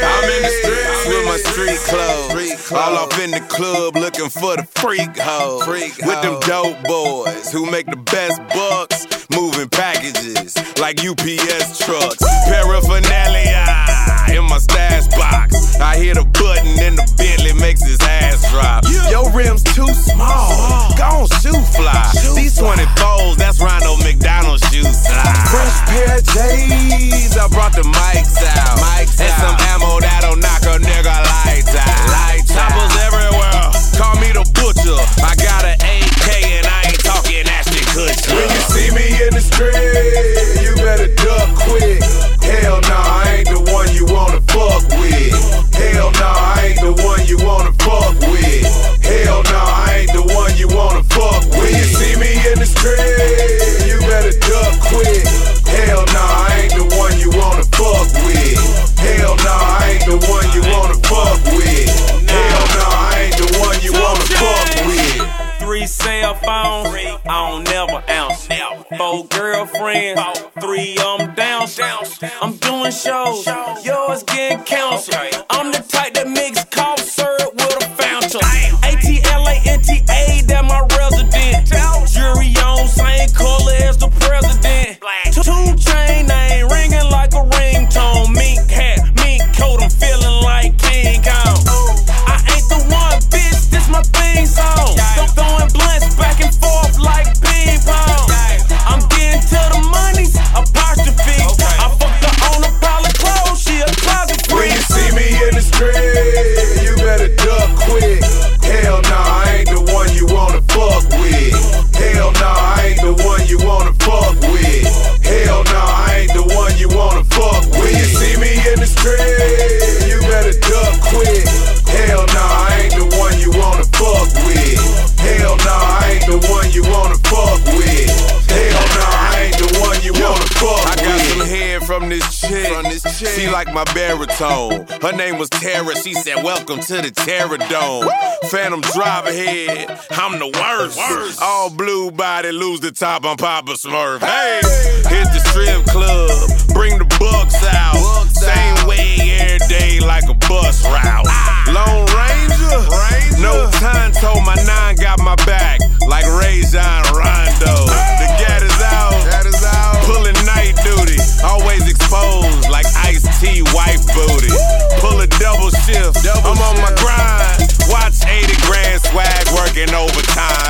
I'm in the streets with my street clothes. All off in the club looking for the freak hoes. Freak with them dope boys who make the best bucks. Moving packages like UPS trucks. Paraphernalia in my stash box. I hit a button and the Bentley makes his ass drop. Your rims too small. Gone shoe fly. These 24 You better duck quick. three cell phones. I don't never answer. Four girlfriends, three of them down. I'm doing shows, yours getting canceled. She like my baritone. Her name was Tara. She said, Welcome to the Terror Dome. Phantom driver head. I'm the worst. All blue body, lose the top. I'm Papa Smurf. Hey, hit the strip club. Bring the bucks out. Same way every day like a bus route. working overtime.